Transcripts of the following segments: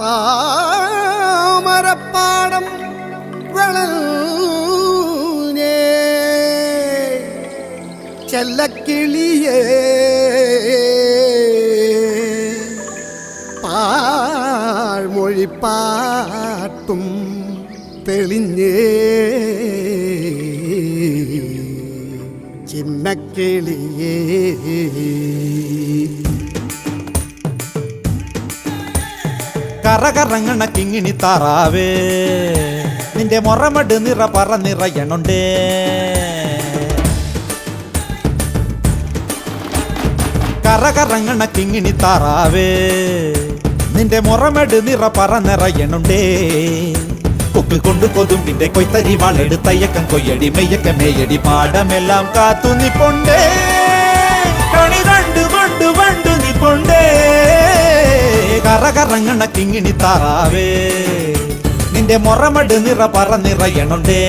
താമരപ്പാടം വളഞ്ഞേ ചെല്ലക്കിളിയേ. പാഴ്മൊഴിപ്പാട്ടും തെളിഞ്ഞേ. ചിന്നക്കിളിയേ. കറകറങ്ങണ കിങ്ങിണി താറാവേ. നിന്റെ മൊറമട് നിറ പറ നിറയണുണ്ടേ കറകറങ്ങണ കിങ്ങിണി താറാവേ. നിന്റെ മൊറമട് നിറ പറ നിറയണുണ്ടേ കൊക്കിൽ കൊണ്ട് കൊതുമ്പിന്റെ കൊയ്ത്തരി വാളെടുത്തയ്യക്കം കൊയ്യടി മെയ്യക്ക മേയടി പാടമെല്ലാം കാത്തു നിപ്പൊണ്ടേ. കറകറങ്ങണ കിങ്ങിണി താറാവേ. നിന്റെ മൊറമട് നിറ പറ നിറയണുണ്ടേ.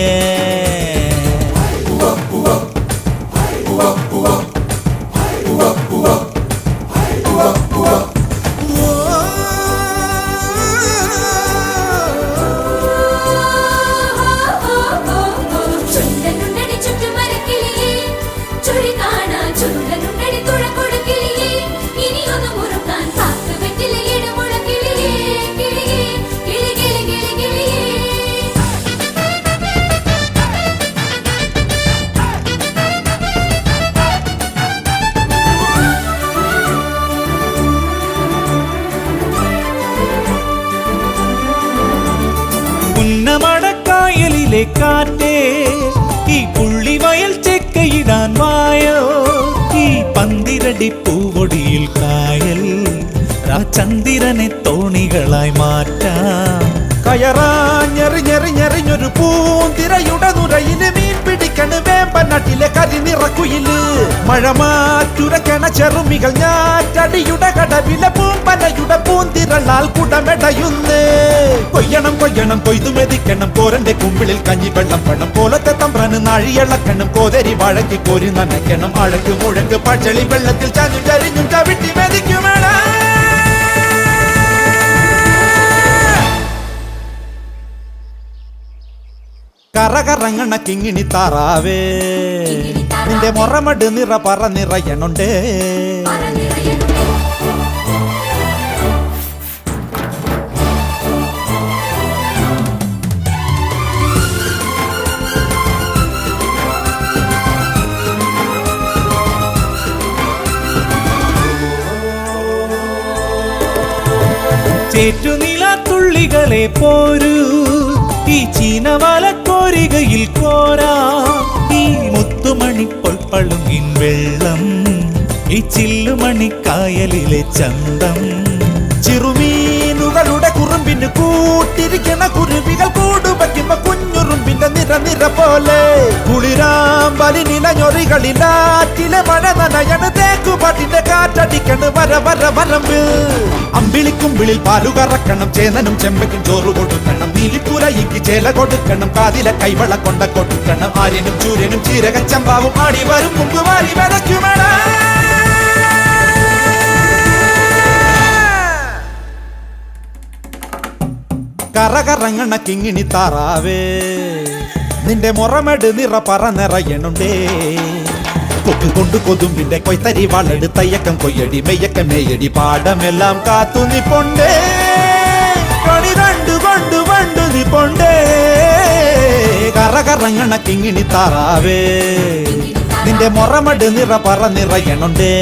പുന്നമടക്കായലിലെ കാറ്റേ ഈ പുള്ളിവയൽ ചെക്കയിടാൻ വായോ? ഈ പന്തിരടി പൂവൊടിയിൽ കായൽ ചന്ദ്രനെ തോണികളായി മാറ്റാം. കയറാഞ്ഞെറിഞ്ഞെറിഞ്ഞെറിഞ്ഞൊരു പൂന്തിരയുടെ നുരയിൽ മീൻ പിടിക്കണ് വേമ്പനാട്ടിലെ കരിനിറക്കുയിൽ. മഴ മാറ്റുരക്കണ ചെറുമികൾ ഞാറ്റടിയുടെ കടവിലെ പൂമ്പനയുടെ പൂന്തിരളാൽ കുടമെടയുന്നേ. കൊയ്യണം കൊയ്യണം കൊയ്തു മെതിക്കണം. കോരന്റെ കുമ്പിളിൽ കഞ്ഞി വെള്ളം പണം. പോലത്തെ തമ്പ്രന് നാഴിയളക്കണം കോതരി വഴക്കി കോരി നനയ്ക്കണം. അഴക്ക് മുഴക്ക് പച്ചളി വെള്ളത്തിൽ ചാഞ്ഞും ചരിഞ്ഞും ചവിട്ടി മെതിക്കുമേടാ കറകറങ്ങണ കിങ്ങിണി താറാവേ. കിങ്ങിണി താറാവേ. നിന്റെ മൊറമട് നിറ പറ നിറയണുണ്ടേ. ചേറ്റുനിലത്തുള്ളികളെ പോരു. ഈ ചീനവലക്കോരികയിൽ കോരാ. ഈ മുത്തുമണി പൊൾപ്പളുങ്ങിൻ വെള്ളം ഈ ചില്ലുമണിക്കായലിലെ ചന്തം. ചെറുമീനുകളുടെ കുറുമ്പിന് കൂട്ടിരിക്കണ കുരുവികൾ കൂടുപറ്റുമ്പോ കുഞ്ഞുറുമ്പിന്റെ നിറ നിറ പോലെ. കുളിരാമ്പലിനില നിലഞ്ഞൊറികളിലാറ്റിലെ മഴ നനയണ് തേക്കുപാട്ടിന്റെ കാറ്റടിക്കണ് വര വര വരമ്പ്. അമ്പിളിക്കുമ്പിളിൽ പാലു കറക്കണം ചേനനും ചെമ്പയ്ക്കും ചോറ് കൊടുക്കണം നീലിപ്പുലയിക്ക് ചേല കൊടുക്കണം കാതിലെ കൈവള കൊണ്ട കൊടുക്കണം ആര്യനും ചൂര്യനും ചീരകച്ചമ്പാവും ആടി വരും മുമ്പ് വാരി വരയ്ക്കുമേടാ കറകറങ്ങണ കിങ്ങിണി താറാവേ നിന്റെ മുറമെടു നിറ പറ നിറയണുണ്ടേ. കൊക്ക് കൊണ്ട് കൊതുമ്പിന്റെ കൊയ്ത്തരി വളെടുത്തയ്യക്കം കൊയ്യടി മെയ്യക്കം മേയടി പാടമെല്ലാം കാത്തു നിപ്പൊണ്ടേ കണി കണ്ടു കൊണ്ട് വണ്ടു നിപ്പൊണ്ടേ കറകറങ്ങണ കിങ്ങിണി താറാവേ നിന്റെ മൊറമട് നിറ പറ നിറയണുണ്ടേ